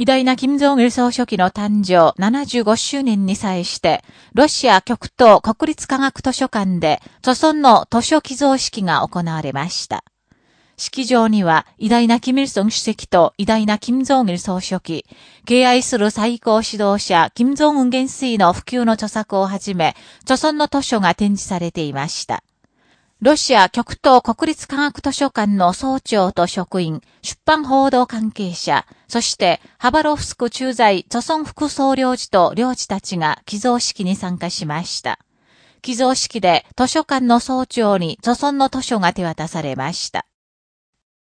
偉大な金正義総書記の誕生75周年に際して、ロシア極東国立科学図書館で、著村の図書寄贈式が行われました。式場には、偉大なキム・イルソン主席と偉大な金正義総書記、敬愛する最高指導者、金正恩元帥の普及の著作をはじめ、著村の図書が展示されていました。ロシア極東国立科学図書館の総長と職員、出版報道関係者、そしてハバロフスク駐在著孫副総領事と領事たちが寄贈式に参加しました。寄贈式で図書館の総長に著孫の図書が手渡されました。